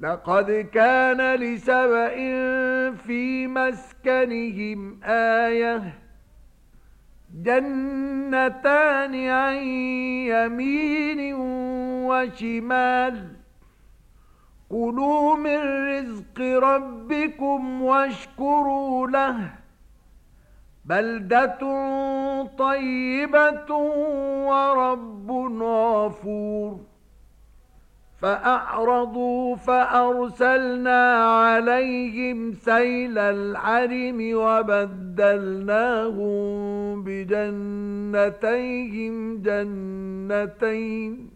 لقد كان لسبأ في مسكنهم آية جنتان عن يمين وشمال. قلوا من رزق ربكم واشكروا له. بلدة طيبة ورب غفور فأعرضوا فأرسلنا عليهم سيل العرم وبدلناهم بجنتيهم جنتين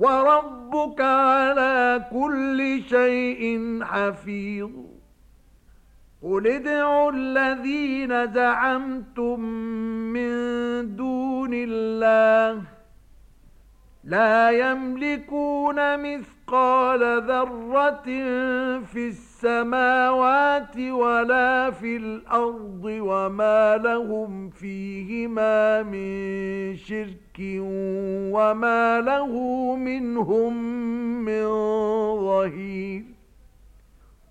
وربك على كل شيء حفيظ. قل ادعوا الذين زعمتم من دون الله لا يملكون مثل مثقال ذرة في السماوات ولا في الأرض وما لهم فيهما من شرك وما له منهم من ظهير